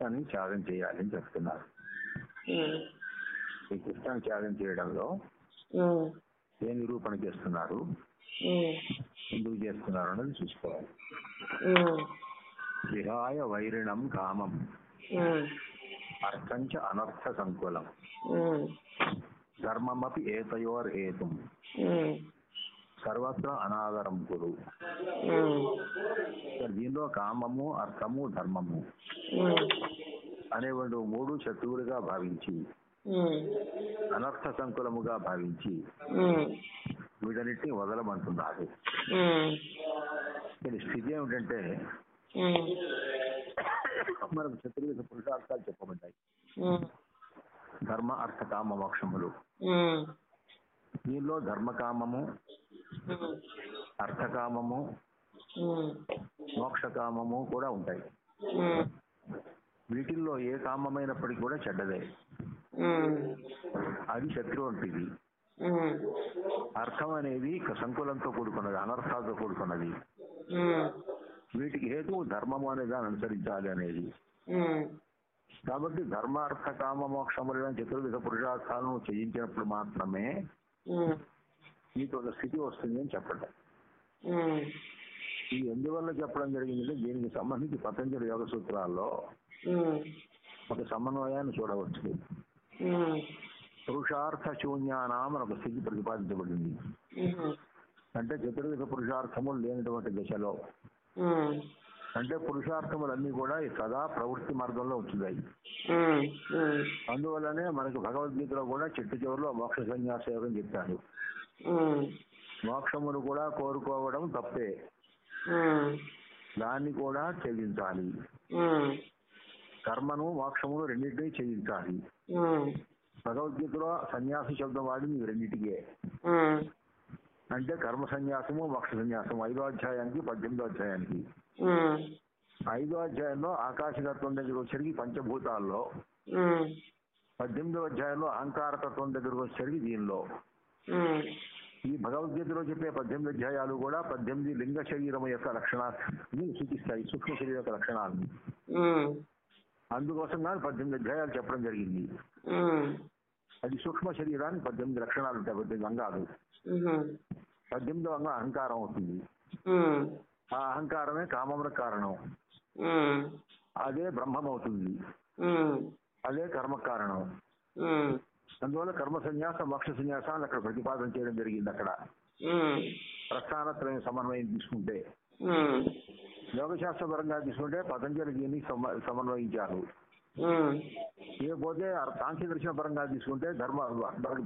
కృష్ణని త్యాగం చేయాలని చెప్తున్నారు. ఈ కృష్ణని త్యాగం చేయడంలో ఏ నిరూపణ చేస్తున్నారు? ఎందుకు చేస్తున్నారు అన్నది చూసుకోవాలి. విహాయ వైరిణం కామం. అర్థంచ అనర్థ సంకులం. ధర్మమపి ఏతయోర్ హేతుం సర్వత్ర ఉమ్, ఇక్కడ దీనిలో కామము అర్థము ధర్మము ఉమ్, అనేటువంటి మూడు శత్రువులుగా భావించి అనర్థ సంకులముగా భావించి వీటన్నిటిని వదలమంటున్నారు దీని స్థితి ఏమిటంటే మనకు చతుర్విధ పురుషార్థాలు చెప్పబడ్డాయి. ధర్మ అర్థ కామ మోక్షములు. దీనిలో ధర్మకామము అర్థకామము మోక్షకామము కూడా ఉంటాయి. వీటిల్లో ఏ కామమైనప్పటికీ కూడా చెడ్డదే. అది శత్రు వంటిది. అర్థం అనేది సంకులంతో కూడుకున్నది అనర్థాలతో కూడుకున్నది. వీటికి హేతువు ధర్మము అనే దాన్ని అనుసరించాలి అనేది. కాబట్టి ధర్మ అర్థ కామ మోక్షములైన చతుర్విధ పురుషార్థాలను చేయించినప్పుడు మాత్రమే మీకు ఒక స్థితి వస్తుంది అని చెప్పడం ఇది ఎందువల్ల చెప్పడం జరిగిందంటే దీనికి సంబంధించి పతంజలి యోగ సూత్రాల్లో ఒక సమన్వయాన్ని చూడవచ్చు. పురుషార్థ శూన్యానాం అని ఒక స్థితి ప్రతిపాదించబడింది. అంటే చతుర్విధ పురుషార్థములు లేనటువంటి దశలో. అంటే పురుషార్థములన్నీ కూడా ఈ సదా ప్రవృత్తి మార్గంలో ఉమ్, అందువల్లనే మనకు భగవద్గీతలో కూడా చెట్టు చివరిలో మోక్ష సన్యాస యోగం చెప్పారు. మోక్షమును కూడా కోరుకోవడం తప్పే. దాన్ని కూడా చెల్లించాలి కర్మను మోక్షమును రెండింటినీ చెల్లించాలి భగవద్గీతలో సన్యాసి శబ్దం వాడింది రెండింటికే. అంటే కర్మ సన్యాసము మోక్ష సన్యాసము ఐదో అధ్యాయానికి పద్దెనిమిదో అధ్యాయానికి. ఐదో అధ్యాయంలో ఆకాశతత్వం దగ్గర వచ్చరికి పంచభూతాల్లో. పద్దెనిమిదో అధ్యాయంలో అహంకారతత్వం దగ్గరకు వచ్చరికి దీనిలో. ఈ భగవద్గీతలో చెప్పే పద్దెనిమిది అధ్యాయాలు కూడా పద్దెనిమిది లింగ శరీరం యొక్క లక్షణాన్ని సూచిస్తాయి సూక్ష్మ శరీరం యొక్క లక్షణాలను అందుకోసం కానీ పద్దెనిమిది అధ్యాయాలు చెప్పడం జరిగింది. అది సూక్ష్మ శరీరానికి పద్దెనిమిది లక్షణాలు ఉంటాయి పద్దెనిమిది అంగాలు. పద్దెనిమిదో అంగం అహంకారం అవుతుంది. ఆ అహంకారమే కామములకు కారణం. అదే బ్రహ్మం అవుతుంది అదే కర్మ కారణం. అందువల్ల కర్మ సన్యాస మోక్ష సన్యాసాన్ని అక్కడ ప్రతిపాదన చేయడం జరిగింది అక్కడ. ప్రస్థానత్రయం సమన్వయం తీసుకుంటే. యోగశాస్త్ర పరంగా తీసుకుంటే పతంజలి దీన్ని సమ- సమన్వయించారు. ఉమ్, ఇకపోతే సాంఖ్య దర్శన పరంగా తీసుకుంటే ధర్మ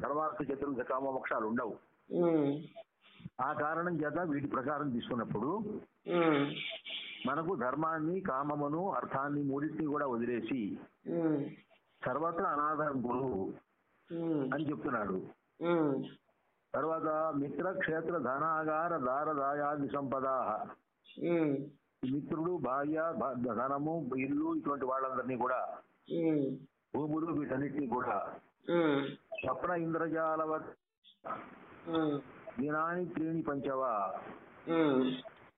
ధర్మార్థ చతుర్విధ కామ మోక్షాలు ఉండవు. ఆ కారణం చేత వీటి ప్రకారం తీసుకున్నప్పుడు మనకు ధర్మాన్ని కామమును అర్థాన్ని మూడింటిని కూడా వదిలేసి సర్వత్ర అనాథరం గురు ఉమ్, అని చెప్తున్నాడు. తర్వాత మిత్ర క్షేత్ర ధనాగార దార దాయాది సంపద మిత్రుడు భార్య ధనము ఇల్లు ఇటువంటి వాళ్ళందరినీ కూడా భూములు వీటన్నిటిని కూడా స్వప్న ఇంద్రజాలవ దినాని త్రీని పంచవ.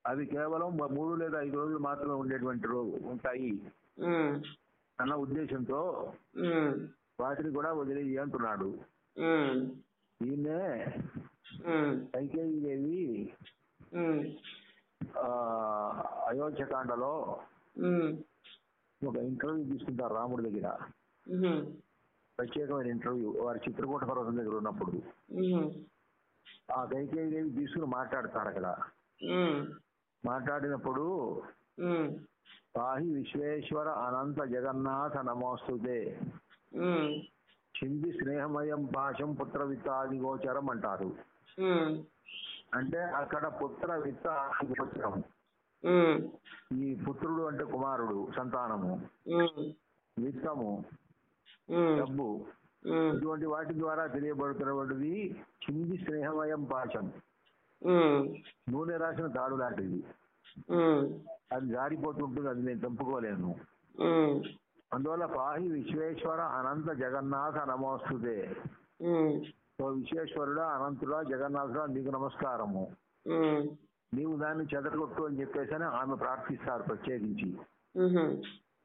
అవి కేవలం మూడు లేదా ఐదు రోజులు మాత్రమే ఉండేటువంటి ఉంటాయి. అన్న ఉద్దేశంతో వాటిని కూడా వదిలేయి అంటున్నాడు. ఉమ్, కైకేయి దేవి అయోధ్యకాండలో ఒక ఇంటర్వ్యూ తీసుకుంటారు రాముడి దగ్గర. ప్రత్యేకమైన ఇంటర్వ్యూ. వారి చిత్రకూట పర్వతం దగ్గర ఉన్నప్పుడు. ఆ కైకేయి దేవి తీసుకుని మాట్లాడతారు అక్కడ. మాట్లాడినప్పుడు పాహి విశ్వేశ్వర అనంత జగన్నాథ నమోస్తుతే. చింది స్నేహమయం పాశం పుత్ర విత్తాది గోచరం అంటారు. అంటే అక్కడ పుత్ర విత్త గోచరం. ఈ పుత్రుడు అంటే కుమారుడు సంతానము. విత్తము. డబ్బు. ఇటువంటి వాటి ద్వారా తెలియబడుతున్నటువంటిది చింది స్నేహమయం పాశం నూనె రాసిన తాడు లాంటిది. అది జారిపోతుంటుంది అది నేను చంపుకోలేను. అందువల్ల పాహి విశ్వేశ్వర అనంత జగన్నాథ నమోస్తుతే. ఉమ్, ఓ విశ్వేశ్వరుడా అనంతుడా జగన్నాథుడా నీకు నమస్కారము. నీవు దాన్ని చెదరగొట్టు అని చెప్పేసి అని ఆమె ప్రార్థిస్తారు ప్రత్యేకించి.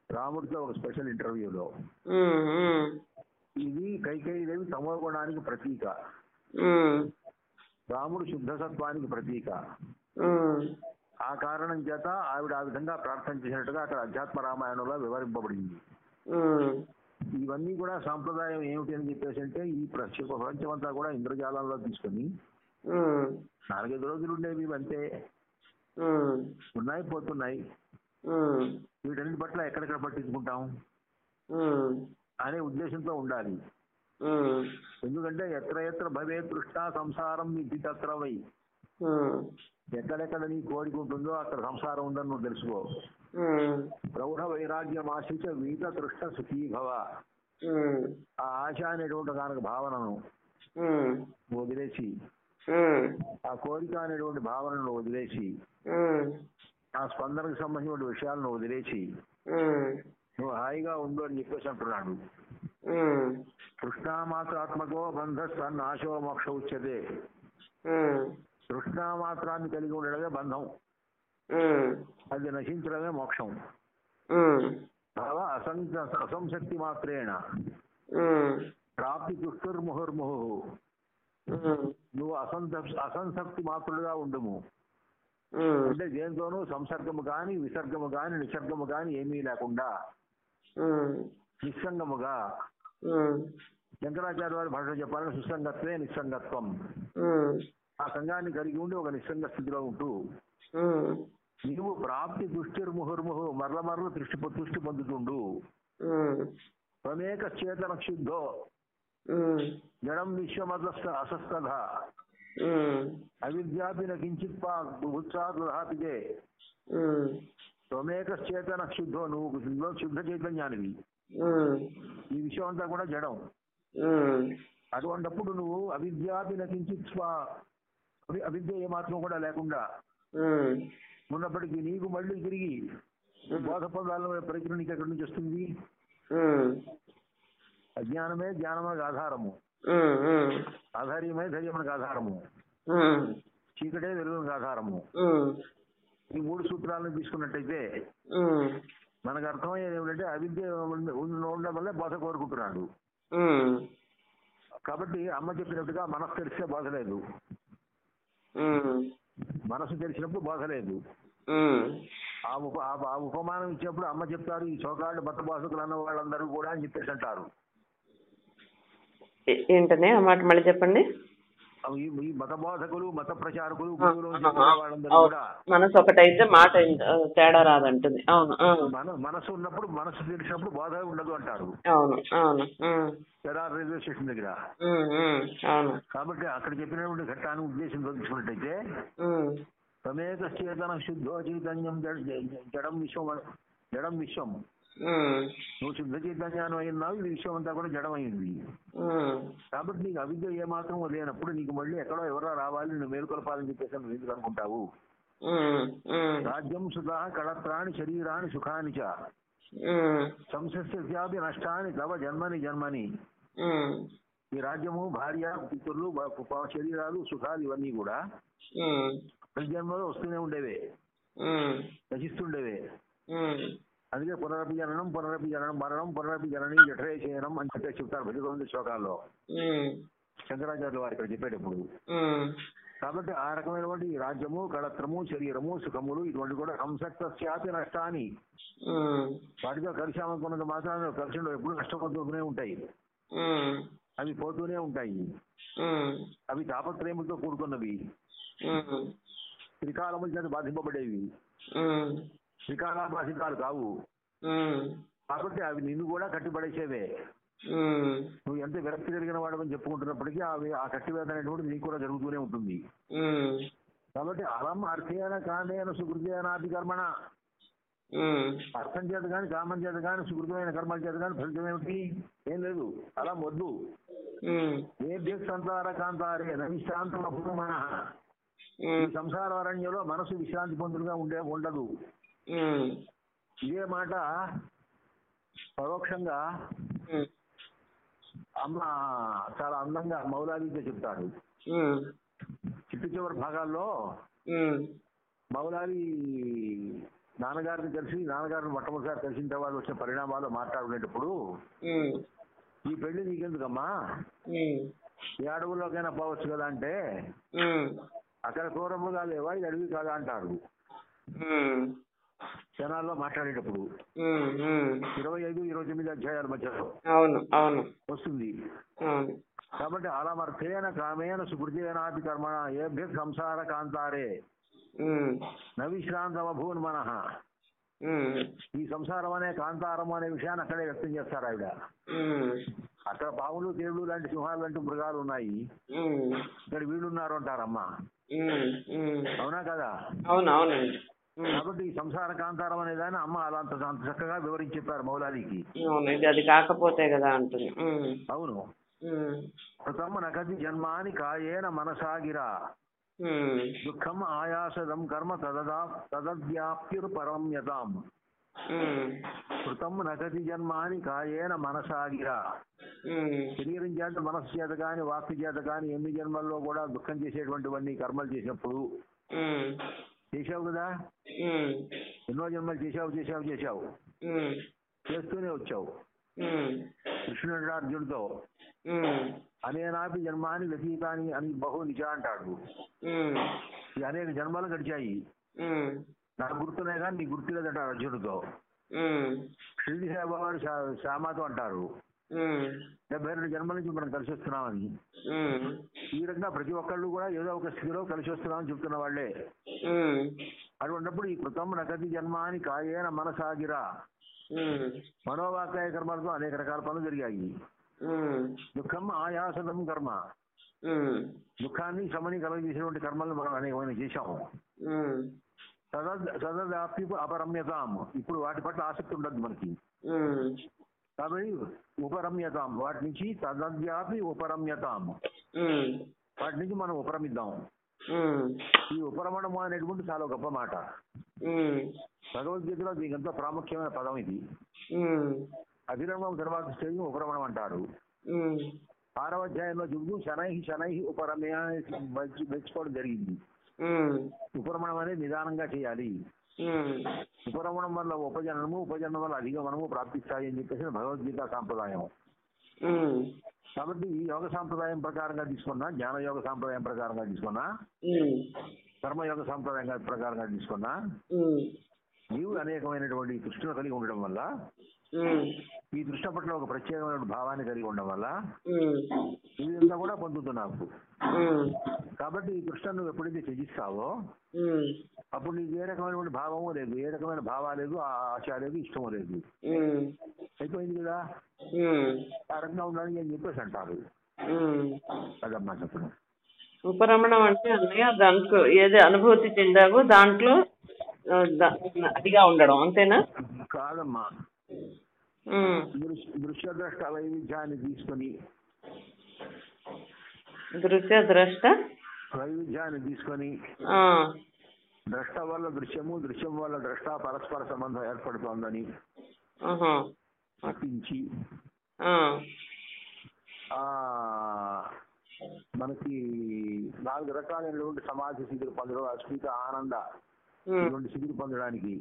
రాముడితో ఒక స్పెషల్ ఇంటర్వ్యూలో. ఇది కైకేయిదేవి తమో గుణానికి ప్రతీక రాముడు శుద్ధ సత్వానికి ప్రతీక ఆ కారణం చేత ఆవిడ ఆ విధంగా ప్రార్థన చేసినట్టుగా అక్కడ అధ్యాత్మ రామాయణంలో వివరింపబడింది. ఇవన్నీ కూడా సాంప్రదాయం ఏమిటి అని చెప్పేసి అంటే ఈ ప్రపంచ ప్రపంచం అంతా కూడా ఇంద్రజాలంలో తీసుకొని నాలుగైదు రోజులు ఉండేవి ఇవి అంతే. ఉమ్, ఉన్నాయి పోతున్నాయి. వీటన్నిటి పట్ల ఎక్కడెక్కడ పట్టించుకుంటాం? అనే ఉద్దేశంతో ఉండాలి. ఎందుకంటే ఎత్ర ఎత్ర భవే తృష్ట సంసారం ఇది తత్ర వై. ఉమ్, ఎక్కడెక్కడ నీ కోరిక ఉంటుందో అక్కడ సంసారం ఉందని నువ్వు తెలుసుకో. ప్రౌఢ వైరాగ్యం ఆశించ వీత తృష్ట సుఖీ భవ ఉమ్, ఆ ఆశ అనేటువంటి దానికి భావనను వదిలేసి ఆ కోరిక అనేటువంటి భావనను వదిలేసి ఆ స్పందనకు సంబంధించిన విషయాలను వదిలేసి నువ్వు హాయిగా ఉండు అని చెప్పేసి అంటున్నాడు. కృష్ణామాత్రాత్మకో బంధ నాశో మోక్ష ఉచ్యతే కృష్ణామాత్రాన్ని కలిగి ఉండడమే బంధం. అది నశించడమే మోక్షం. భావ అసంగ అసంశక్తి మాత్రేణ. ప్రాప్తి దుష్టుర్ముహుర్ముహు ఉమ్, నువ్వు అసంత అసంశక్తి మాత్రుడుగా ఉండుము. అంటే దేంతోనూ సంసర్గము కాని విసర్గము కాని నిసర్గము కాని ఏమీ లేకుండా. నిస్సంగముగా. శంకరాచార్య వారి భాషలో చెప్పాలంటే సుసంగత్వే నిస్సంగత్వం. ఆ సంఘాన్ని కలిగి ఉండి ఒక నిస్సంగ స్థితిలో ఉంటూ. నీవు ప్రాప్తి దుష్టిర్ముహుర్ముహు మరల మరల దృష్టి దృష్టి పొందుతుండు. త్వమేక చేతన శుద్ధో జడం విశ్వమదస్త అసస్తధ అవిద్యాపిన కించిత్ ఉమ్, త్వమేక చేతన శుద్ధో నువ్వు శుద్ధ- శుద్ధ చైతన్యానివి. ఈ విషయం అంతా కూడా జడం. అటువంటప్పుడు నువ్వు అవిద్యాపిన కించిత్ అవిద్య ఏమాత్రం కూడా లేకుండా ఉన్నప్పటికీ నీకు మళ్ళీ తిరిగి బోధ పొందాలనే ప్రయత్నం నీకు ఎక్కడి నుంచి వస్తుంది? అజ్ఞానమే జ్ఞానమునకు ఆధారము. ఆధార్యమే ధైర్యమునకు ఆధారము. చీకటే వెలుగునకు ఆధారము. ఈ మూడు సూత్రాలను తీసుకున్నట్టయితే మనకు అర్థమయ్యేది ఏమిటంటే అవిద్య ఉండ- ఉండడం వల్లే బోధ కోరుకుంటున్నాడు. కాబట్టి అమ్మ చెప్పినట్టుగా మనసు తెలిస్తే బోధ లేదు. మనసు తెలిసినప్పుడు బోధ లేదు. ఆ ఉప ఆ- ఆ ఉపమానం ఇచ్చినప్పుడు అమ్మ చెప్తారు ఈ చోకాళ్ళు మత బాధకులు అన్న వాళ్ళందరూ కూడా అని చెప్పేసి అంటారు. ఏంటనే ఆ మాట మళ్ళీ చెప్పండి. ఈ- మత బోధకులు మత ప్రచారకులు వాళ్ళందరూ. కూడా మనసు ఒకటైతే మాట తేడా రాదంటుంది. అవును అవును మన మనసు ఉన్నప్పుడు మనసు తెలిసినప్పుడు బోధ ఉండదు అంటారు. అవును అవును రైల్వే స్టేషన్ దగ్గర. అవును. కాబట్టి అక్కడ చెప్పినటువంటి ఘట్టాన్ని ఉద్దేశంతో తీసుకున్నట్టయితే ఉమ్, తమేక చేతన శుద్ధో చైతన్యం జడ- విశ్వం జడం విశ్వం నువ్వు శుద్ధ చైతన్యాన్ని అయినావు ఇది విశ్వం అంతా కూడా జడమైంది కాబట్టి నీకు అవిద్య ఏమాత్రం లేనప్పుడు నీకు మళ్ళీ ఎక్కడో ఎవరో రావాలి నువ్వు మేలుకొలపాలని చెప్పేసి నువ్వు ఎందుకు అనుకుంటావు? రాజ్యం సుధా కళత్రాణి శరీరాన్ని సుఖాని చ. ఉమ్, సంసస్యాపి నష్టాని తవ జన్మని జన్మని. ఈ రాజ్యము భార్య పితృలు శరీరాలు సుఖాలు ఇవన్నీ కూడా జన్మలో వస్తూనే ఉండేవే నశిస్తుండేవే అందుకే పునరపి జననం పునరపి జననం మరణం పునరపి జనని జఠరే చేయనం అని చెప్పేసి చెప్తారు భజగోవింద శ్లోకాల్లో శంకరాచార్యుల వారు ఇక్కడ చెప్పేటప్పుడు కాబట్టి ఆ రకమైనటువంటి రాజ్యము కళత్రము శరీరము సుఖములు ఇటువంటి కూడా సంసక్తాపి నష్టాన్ని వాటితో కలిసామనుకున్నంత మాత్రాన కలిసి. ఎప్పుడు నష్టపోతూనే ఉంటాయి అవి పోతూనే ఉంటాయి అవి తాపత్రయములతో కూడుకున్నవి ఉమ్, త్రికాలముల చేత బాధింపబడేవి. ఉమ్, త్రికాల బాధితాలు కావు కాబట్టి అవి నిన్ను కూడా కట్టిపడేసేవే. నువ్వు ఎంత విరక్తి కలిగిన వాడని చెప్పుకుంటున్నప్పటికీ అవి ఆ కట్టివేత అనేటువంటిది నీకు కూడా జరుగుతూనే ఉంటుంది. కాబట్టి అలం అర్థేన కామేన సుకృతేనాపి కర్మణ అర్థం చేత కానీ కామం చేత కానీ సుకృతమైన కర్మల చేత కానీ ఫలితం ఏమిటి? ఏం లేదు. అలా వద్దు. ఏ సంతార కాంతారే విశ్రాంతం మన ఈ సంసార అరణ్యంలో మనసు విశ్రాంతి పొందులుగా ఉండే ఉండదు. ఇదే మాట పరోక్షంగా అమ్మ చాలా అందంగా మౌలాలీతో చెప్తాడు చిట్టు చివరి భాగాల్లో మౌలాలి నాన్నగారిని కలిసి నాన్నగారిని మొట్టమొదటిసారి కలిసిన తర్వాత వచ్చిన పరిణామాలు మాట్లాడుకునేటప్పుడు ఈ పెళ్ళి నీకెందుకమ్మా? ఈ అడవుల్లోకైనా పోవచ్చు కదా అంటే అక్కడ క్రూరముగా లేవా ఇది అడవి కాదా అంటారు. జనాల్లో మాట్లాడేటప్పుడు. ఇరవై ఐదు ఇరవై తొమ్మిది అధ్యాయాల మధ్యలో. వస్తుంది. కాబట్టి అలమర్థేన కామేన సుకృతేనాపి కర్మణ ఏభ్య సంసార కాంతారే. ఉమ్, న విశ్రాంతమభూన్ మనః ఈ సంసారం అనే కాంతారం అనే విషయాన్ని అక్కడే వ్యక్తం చేస్తారు ఆవిడ. అక్కడ పాములు తేళ్ళు లాంటి సింహాలు లాంటి మృగాలు ఉన్నాయి. ఇక్కడ వీళ్ళు ఉన్నారు అంటారమ్మా. అవునా కదా? అవును అవునండి. ఉమ్, కాబట్టి ఈ సంసార కాంతారం అనే దాన్ని అమ్మ అలా అంత అంత చక్కగా వివరించి చెప్పారు మౌలాలికి. ఇది అది కాకపోతే కదా అంటుంది. ఉమ్, అవును. ఉమ్, నకతి జన్మాని కాయేన మనసాగిరా. ఉమ్, దుఃఖం ఆయాసదం కర్మ తదదా తదవ్యాప్తిర్పరం యతాం. కృతం నకతి జన్మాని కాయేన మనసాగిరా. శరీరం చేత మనస్సు చేత కానీ వాక్కు చేత కానీ ఎన్ని జన్మల్లో కూడా దుఃఖం చేసేటువంటివన్నీ కర్మలు చేసినప్పుడు చేశావు కదా? ఎన్నో జన్మలు చేశావు చేశావు చేశావు. చేస్తూనే వచ్చావు. కృష్ణుడు అర్జునుడితో అనేనాపి జన్మాని వ్యతీతాని అని బహు నిజ అంటాడు. అనేక జన్మలు గడిచాయి. నాకు గుర్తున్నాయి కానీ నీ గుర్తులేదంటాడు అర్జునుడితో. ఉమ్, షిరిడి సాయిబాబాడు శా- శ్యామాతో అంటారు. డెబ్బై రెండు జన్మల నుంచి మనం కలిసి వస్తున్నామని ఈ రకంగా ప్రతి ఒక్కళ్ళు కూడా ఏదో ఒక స్థితిలో కలిసి వస్తున్నామని చెప్తున్న ఉమ్, అటువంటిప్పుడు ఈ కృతం నకతి జన్మాని కాయేన మనసాగిరా. మనోవాకాయ కర్మలతో అనేక రకాల పనులు జరిగాయి. దుఃఖం ఆయాసదం కర్మ. దుఃఖాన్ని శ్రమని కలగజేసినటువంటి కర్మలను మనం అనేకమైన చేశాము. సదదాప్తి అపరమ్యతాం. ఇప్పుడు వాటి పట్ల ఆసక్తి ఉండదు మనకి. కాబట్టి ఉపరమ్యతాం. వాటి నుంచి తదవ్యాపి ఉపరమ్యతాం. వాటి నుంచి మనం ఉపరమిద్దాం. ఈ ఉపరమణము అనేటువంటి చాలా గొప్ప మాట. భగవద్గీతలో దీనికి ఎంతో ప్రాముఖ్యమైన పదం ఇది. అభిరమణం తర్వాత స్టేజ్ ఉపరమణం అంటారు. ఆరవ అధ్యాయంలో చెబుతూ శనై శనై ఉపరమయ మెచ్చి- మెచ్చుకోవడం జరిగింది. ఉపరమణం అనేది నిదానంగా చేయాలి. ఉపరమణం వల్ల ఉపజననము ఉపజననం వల్ల అధిగమనము ప్రాప్తిస్తాయి అని చెప్పేసి భగవద్గీత సాంప్రదాయం. కాబట్టి యోగ సాంప్రదాయం ప్రకారంగా తీసుకున్నా జ్ఞాన యోగ సాంప్రదాయం ప్రకారంగా తీసుకున్నా కర్మయోగ సాంప్రదాయంగా ప్రకారంగా తీసుకున్నా నీవు అనేకమైనటువంటి కృష్ణ కలిగి ఉండడం వల్ల ఈ కృష్ణ పట్ల ఒక ప్రత్యేకమైన భావాన్ని కలిగి ఉండడం వల్ల ఇదంతా కూడా పొందుతున్నావు కాబట్టి ఈ కృష్ణ నువ్వు ఎప్పుడైతే త్యజిస్తావో అప్పుడు నీకు ఏ రకమైనటువంటి భావము లేదు. ఏ రకమైన భావ లేదు ఆ ఆశ లేదు ఇష్టము లేదు. అయిపోయింది కదా? ఆ రకంగా ఉండాలని అని చెప్పేసి అంటారు. అదమ్మా చెప్పండి. ఉపరమణం అంటే అన్నయ్య దాంట్లో ఏది అనుభూతి చెందావో దాంట్లో అదిగా ఉండడం అంతేనా? కాదమ్మా. దృశ్యద్రష్ట వైవిధ్యాన్ని తీసుకొని దృశ్య ద్రష్ట వైవిధ్యాన్ని తీసుకొని ద్రష్ట వల్ల దృశ్యము దృశ్యం వల్ల ద్రష్ట పరస్పర సంబంధం ఏర్పడుతోందని ఆ. మనకి నాలుగు రకాలైనటువంటి సమాధి స్థితులు పొందడం అస్మిత ఆనంద ఇటువంటి స్థితులు పొందడానికి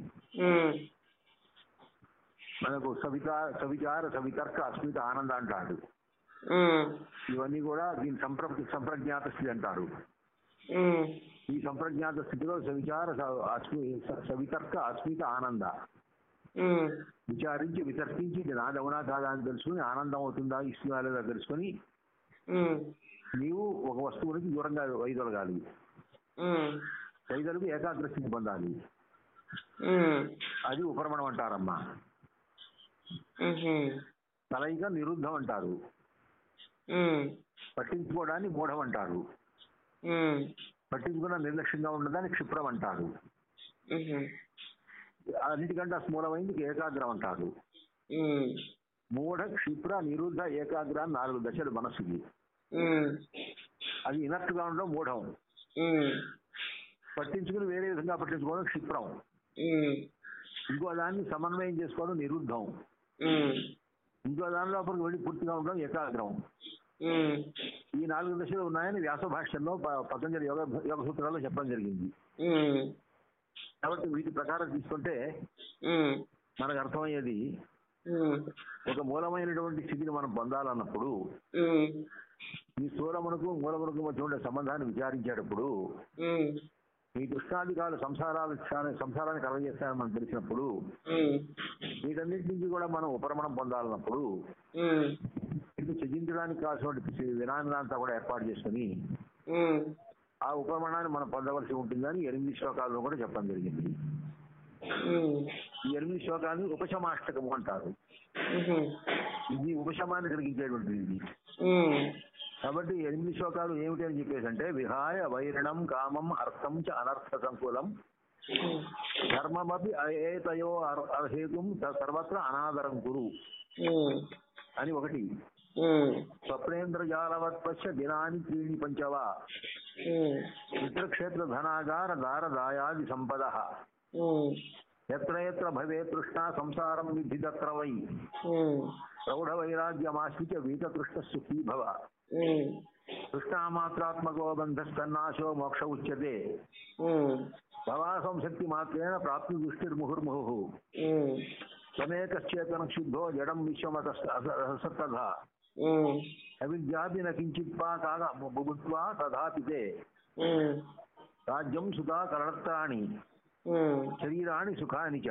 మనకు సవితా సవిచార సవితర్క అస్మిత ఆనంద అంటాడు. ఇవన్నీ కూడా దీని సంప్ర సంప్రజ్ఞాత స్థితి అంటారు ఈ సంప్రజ్ఞాత స్థితిలో సవిచార సవితర్క అస్మిత ఆనంద. విచారించి వితర్కించి ఇది నాదవునా కాదా అని తెలుసుకుని ఆనందం అవుతుందా ఇస్తుందా లేదా తెలుసుకొని నీవు ఒక వస్తువు నుంచి దూరంగా వైదొలగాలి. ఉమ్, వైదొలిగి ఏకాగ్ర స్థితి పొందాలి అది ఉపరమణం అంటారమ్మా. కలయిక నిరుద్ధం అంటారు. ఉమ్, పట్టించుకోవడాన్ని మూఢం అంటారు. పట్టించుకున్న నిర్లక్ష్యంగా ఉండదాన్ని క్షిప్రం అంటారు. అన్నిటికంటే మూలమైంది ఏకాగ్రం అంటారు. మూఢ క్షిప్ర నిరుద్ధ ఏకాగ్ర నాలుగు దశలు మనస్సుకి. ఉమ్, అది ఇనర్ట్గా ఉండడం మూఢం. పట్టించుకుని వేరే విధంగా పట్టించుకోవడం క్షిప్రం. ఇంకో దాన్ని సమన్వయం చేసుకోవడం నిరుద్ధం. ఇంకో దాని లోపలికి వెళ్ళి పూర్తిగా ఉండడం ఏకాగ్రం. ఈ నాలుగు దశలు ఉన్నాయని వ్యాస భాష్యంలో పతంజలి యోగ యోగ సూత్రాల్లో చెప్పడం జరిగింది. కాబట్టి వీటి ప్రకారం తీసుకుంటే మనకు అర్థమయ్యేది ఒక మూలమైనటువంటి స్థితిని మనం పొందాలన్నప్పుడు ఈ స్థూలమునకు మూలమునకు మధ్య ఉండే సంబంధాన్ని విచారించేటప్పుడు ఉమ్, ఈ కృష్ణాధికారులు సంసారాలు సంసారాన్ని కలగజేస్తాయని మనం తెలిసినప్పుడు వీటన్నిటి నుంచి కూడా మనం ఉపరమణం పొందాలన్నప్పుడు ఉమ్, ఇది త్యజించడానికి కావాల్సినటువంటి వినాయనంతా కూడా ఏర్పాటు చేసుకుని ఆ ఉపరమణాన్ని మనం పొందవలసి ఉంటుందని ఎనిమిది శ్లోకాల్లో కూడా చెప్పడం జరిగింది. ఈ ఎనిమిది శ్లోకాన్ని ఉపశమాష్టకము అంటారు. ఇది ఉపశమాన్ని కలిగించేటువంటిది ఇది. కాబట్టి ఎనిమిది శ్లోకాలు ఏమిటి అని చెప్పేసి అంటే విహాయ వైరణం కామం అర్థం చ అనర్థ సంకులం. ధర్మమపి అర్- అర్హేతుం సర్వత్ర అనాదరం ఉమ్, అని ఒకటి. ఉమ్, స్వప్నేంద్రజాలవత్పశ్య దినాని త్రీణి పంచవా. మిత్రక్షేత్ర ధనాగార దార దాయాది సంపద ఎత్ర ఎత్ర భవే తృష్ణా సంసారం విద్ధి తత్ర వై. ఉమ్, ప్రౌఢ వైరాగ్యమాశ్రిత వీతతృష్ణ సుఖీ భవ కృష్ణామాత్రాత్మకో బంధస్తన్నాశో మోక్ష ఉచ్యతే ఉమ్, భవా సంశక్తి మాత్రేణ ప్రాప్తి దృష్టిర్ముహుర్ముహు ఉమ్, త్వమేకశ్చేతన శుద్ధో జడం విశ్వమత సత్తథా అవిద్యాపి న కించిత్వా కాగా బుభుత్వా తథాపి తే ఉమ్, రాజ్యం సుఖా కరణత్రాణి శరీరాణి సుఖాని చ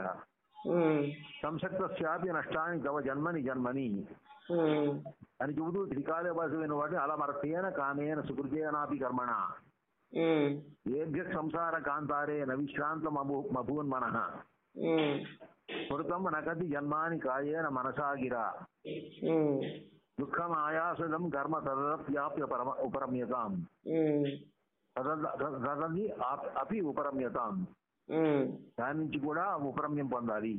ఉమ్, సంసక్తస్యాపి నష్టాని తవ జన్మని జన్మని. అని చెబుతూ త్రికాల భాషమైన వాటిని అలమర్తేన కామేన సుకృతేనాపి కర్మణ. ఏభ్య సంసార కాంతారే నవిశ్రాంత మభూన్ మనః. స్మృతం నకతి జన్మాని కాయేన మనసా గిరా. ఉమ్, దుఃఖం ఆయాసదం కర్మ తదప్యాప్య పరమ ఉపరమ్యతాం. అపి ఉపరమ్యతాం. దాని నుంచి కూడా ఉపరమ్యం పొందాలి.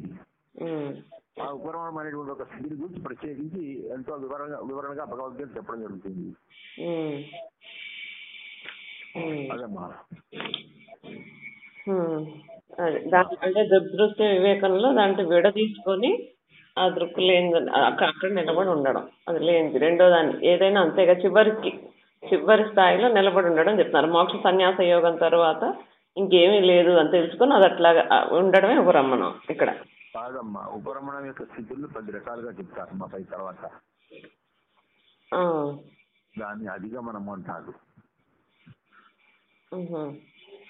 ఆ ఉపరమణం అనేటువంటి ఒక స్థితిని గురించి ప్రత్యేకించి ఎంతో వివరంగా వివరణగా భగవద్గీత చెప్పడం జరుగుతుంది. అదమ్మా దాని అంటే దుర్దృష్టి వివేకంలో దాంట్లో విడదీసుకొని ఆ దృక్కు లేని అక్కడ అక్కడ నిలబడి ఉండడం. అది లేనిది. రెండో దాన్ని ఏదైనా అంతేగా చివరికి చివరి స్థాయిలో నిలబడి ఉండడం చెప్తున్నారు. మోక్ష సన్యాస యోగం తర్వాత ఇంకేమీ లేదు అని తెలుసుకొని అది అట్లాగా ఉండడమే ఉపరమ్మణం ఇక్కడ. కాదమ్మా ఉపరమణం యొక్క స్థితులు పది రకాలుగా చెప్తారు మా పై తర్వాత. దాన్ని అధిగమనం అంటారు.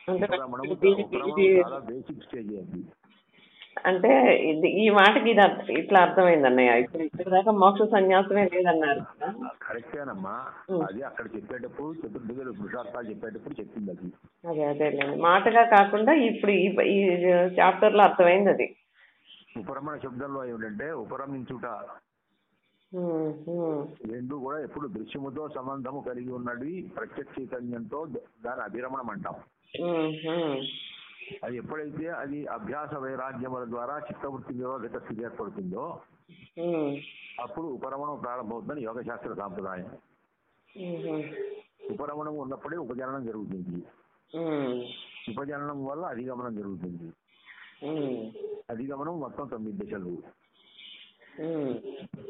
ఉపరమణం ఉపరమణం చాలా బేసిక్ స్టేజ్ అది. అంటే ఇది ఈ మాటకి ఇది అర్థ- ఇట్లా అర్థమైంది అన్నయ్య ఇప్పుడు ఇక్కడ దాకా మోక్ష సన్యాసమే లేదన్నారు కదా. కరెక్టేనమ్మా. అది అక్కడ చెప్పేటప్పుడు చతుర్భుజులు పురుషార్థాలు చెప్పేటప్పుడు చెప్పింది అది. అదే అదేలేండి మాటగా కాకుండా ఇప్పుడు ఈ ఈ చాప్టర్లో అర్థమైంది అది. ఉపరమణ శబ్దంలో ఏమిటంటే ఉపరమించుట. ఉమ్, ఉమ్, రెండు కూడా ఎప్పుడు దృశ్యముతో సంబంధము కలిగి ఉన్నది ప్రత్యక్ష చైతన్యంతో దాని అభిరమణం అంటాం. ఉమ్, ఉమ్, అది ఎప్పుడైతే అది అభ్యాస వైరాగ్యముల ద్వారా చిత్తవృత్తి నిరోధక స్థితి ఏర్పడుతుందో అప్పుడు ఉపరమణం ప్రారంభమవుతుందని యోగశాస్త్ర సాంప్రదాయం. ఉమ్, ఉపరమణం ఉన్నప్పుడే ఉపజననం జరుగుతుంది. ఉపజననం వల్ల అధిగమనం జరుగుతుంది. అధిగమనం మొత్తం తొమ్మిది దశలు.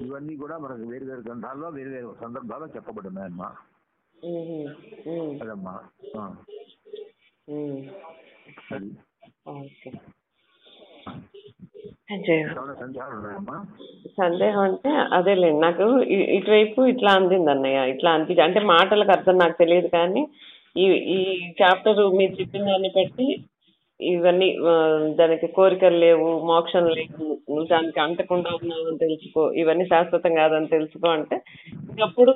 ఇవన్నీ కూడా మనకు వేరు వేరు గ్రంథాల్లో వేరు వేరు సందర్భాల్లో చెప్పబడున్నాయమ్మా. అదమ్మా. ఓకే. సందేహం అంటే అదేలేండి నాకు ఇటువైపు ఇట్లా అందింది అన్నయ్య ఇట్లా అనిపించి అంటే మాటలకు అర్థం నాకు తెలియదు కానీ ఈ ఈ చాప్టర్ మీరు చెప్పిన దాన్ని బట్టి ఇవన్నీ దానికి కోరికలు లేవు మోక్షం లేవు నువ్వు దానికి అంటకుండా ఉన్నావు అని తెలుసుకో ఇవన్నీ శాశ్వతం కాదని తెలుసుకో అంటే ఇంకప్పుడు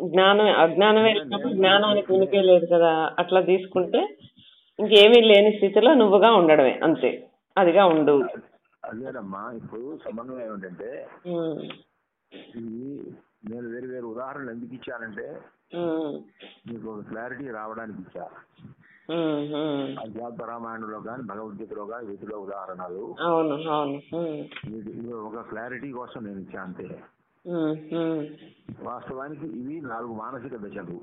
జ్ఞానం అజ్ఞానం వెళ్ళినప్పుడు జ్ఞానానికి ఉనికే లేదు కదా. అట్లా తీసుకుంటే ఇంకేమీ లేని స్థితిలో నువ్వుగా ఉండడమే అంతే. అదిగా ఉండు. అదేనమ్మా ఇప్పుడు సమన్వయం ఇది నేను వేరు వేరు ఉదాహరణలు ఎందుకు ఇచ్చానంటే మీకు ఒక క్లారిటీ రావడానికి ఇచ్చా. అధ్యాత్మ రామాయణంలో కానీ భగవద్గీతలో కానీ వీటిలో ఉదాహరణలు. ఒక క్లారిటీ కోసం నేను ఇచ్చా అంతే. వాస్తవానికి ఇవి నాలుగు మానసిక దశలు.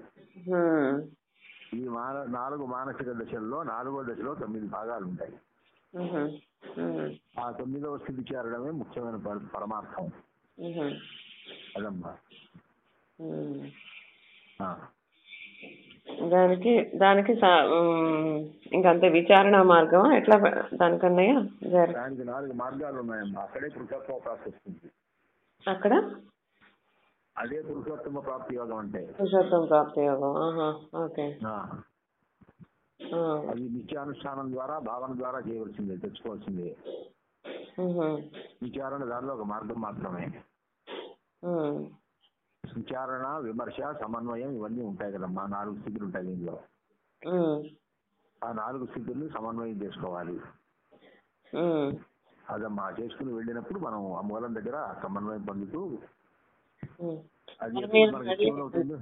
ఈ మాన నాలుగు మానసిక దశల్లో నాలుగో దశలో తొమ్మిది భాగాలు ఉంటాయి ఆ తొమ్మిదవ స్థితి చేరడమే ముఖ్యమైన పర- పరమార్థం. అదమ్మా. దానికి దానికి ఇంకంతే విచారణ మార్గం ఎట్లా దానికన్నయ్య జర. దానికి నాలుగు మార్గాలు ఉన్నాయమ్మా అక్కడే పురుషోత్తమ ప్రాప్తి వస్తుంది అక్కడ? అదే పురుషోత్తమ ప్రాప్తి యోగం అంటే. పురుషోత్తం ప్రాప్తి యోగం. ఓకే. అది నిత్యానుష్ఠానం ద్వారా భావన ద్వారా చేయవలసిందే తెచ్చుకోవాల్సిందే. విచారణ దానిలో ఒక మార్గం మాత్రమే. విచారణ విమర్శ సమన్వయం ఇవన్నీ ఉంటాయి కదమ్మా నాలుగు స్థితులు ఉంటాయి దీనిలో. ఆ. నాలుగు స్థితుల్ని సమన్వయం చేసుకోవాలి. అదమ్మా చేసుకుని వెళ్ళినప్పుడు మనం ఆ మూలం దగ్గర సమన్వయం పొందుతూ. అది ఎప్పుడు మనకి ట్యూన్ అవుతుందో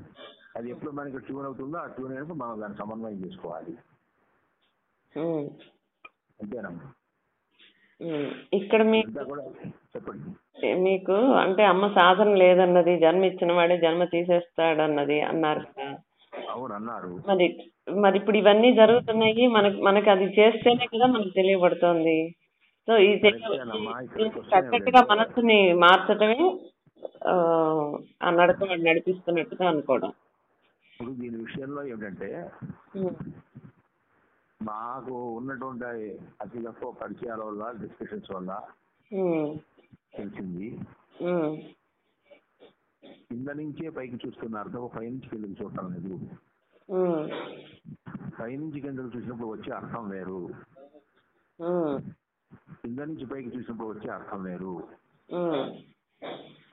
అది ఎప్పుడు మనకి ట్యూన్ అవుతుందో ఆ ట్యూన్ అయినప్పుడు మనం దాన్ని సమన్వయం చేసుకోవాలి. అంతేనమ్మా. ఇక్కడ మీకు చెప్పండి. మీకు అంటే అమ్మ సాధన లేదన్నది జన్మ ఇచ్చిన వాడే జన్మ తీసేస్తాడన్నది అన్నారు కదా. అన్నారు మరి మరి ఇప్పుడు ఇవన్నీ జరుగుతున్నాయి మనకి మనకి అది చేస్తేనే కదా మనకి తెలియబడుతోంది. సో ఈ ఏంటంటే- మనసుని మార్చటమే ఆ, ఆ నడక వాడు నడిపిస్తున్నట్టుగా అనుకోవడం. ఇప్పుడు దీని విషయంలో ఏమిటంటే మాకు ఉన్నటువంటి అతి తక్కువ పరిచయాల వల్ల డిస్కషన్స్ వల్ల తెలిసింది. కింద నుంచే పైకి చూస్తున్నారు తప్ప పై నుంచి కిందకి చూడటం లేదు. పై నుంచి కిందకి చూసినప్పుడు వచ్చే అర్థం వేరు. కింద నుంచి పైకి చూసినప్పుడు వచ్చే అర్థం వేరు.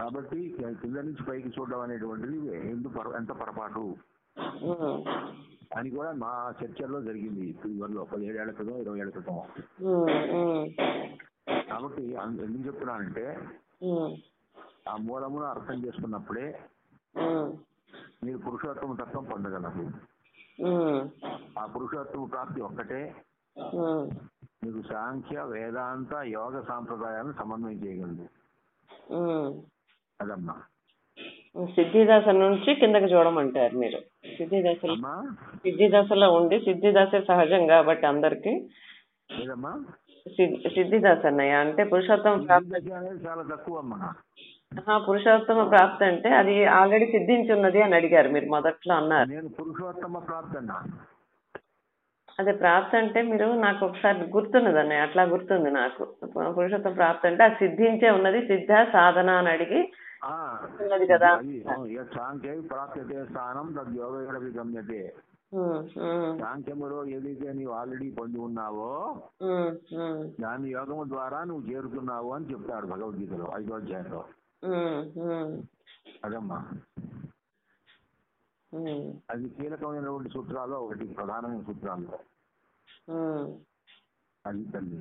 కాబట్టి కింద నుంచి పైకి చూడడం అనేటువంటిది ఎందుకు ఎంత పొరపాటు? అని కూడా మా చర్చల్లో జరిగింది. ఇదివరలో పదిహేడేళ్ళ క్రితం ఇరవై ఏళ్ళ క్రితం. కాబట్టి ఎందుకు చెప్తున్నానంటే ఆ మూలమును అర్థం చేసుకున్నప్పుడే మీరు పురుషోత్తమ తత్వం పొందగలరు. ఆ పురుషోత్తమ ప్రాప్తి ఒక్కటే. మీకు సాంఖ్య వేదాంత యోగ సాంప్రదాయాలను సమన్వయం చేయగలదు. అదమ్మా సిద్ధిదశ నుంచి కిందకి చూడమంటారు మీరు. సిద్ధిదశలో అమ్మా. సిద్ధిదశలో ఉండి సిద్ధిదశ సహజం కాబట్టి అందరికి. సిద్ధిదశ అన్నయ్య అంటే పురుషోత్తమ ప్రాప్తి చాలా తక్కువ పురుషోత్తమ ప్రాప్తి అంటే అది ఆల్రెడీ సిద్ధించి ఉన్నది అని అడిగారు మీరు మొదట్లో అన్నారు. నేను పురుషోత్తమ ప్రాప్తి అన్నా అదే ప్రాప్తి అంటే మీరు నాకు ఒకసారి గుర్తున్నది అన్నయ్య అట్లా గుర్తుంది నాకు. పురుషోత్తమ ప్రాప్తి అంటే అది సిద్ధించే ఉన్నది సిద్ధ సాధన అని అడిగి ఉన్నది కదా. సాంఖ్యై ప్రాప్యతే స్థానం తద్ యోగ విగమ్యతే ఉమ్, ఉమ్, సాంఖ్యములో ఏదైతే నీవు ఆల్రెడీ పొంది ఉన్నావో దాని యోగము ద్వారా నువ్వు చేరుతున్నావు అని చెప్తాడు భగవద్గీతలో ఐదో అధ్యాయంలో. అదమ్మా. అది కీలకమైనటువంటి సూత్రాల్లో ఒకటి ప్రధానమైన సూత్రాల్లో. అది తల్లి.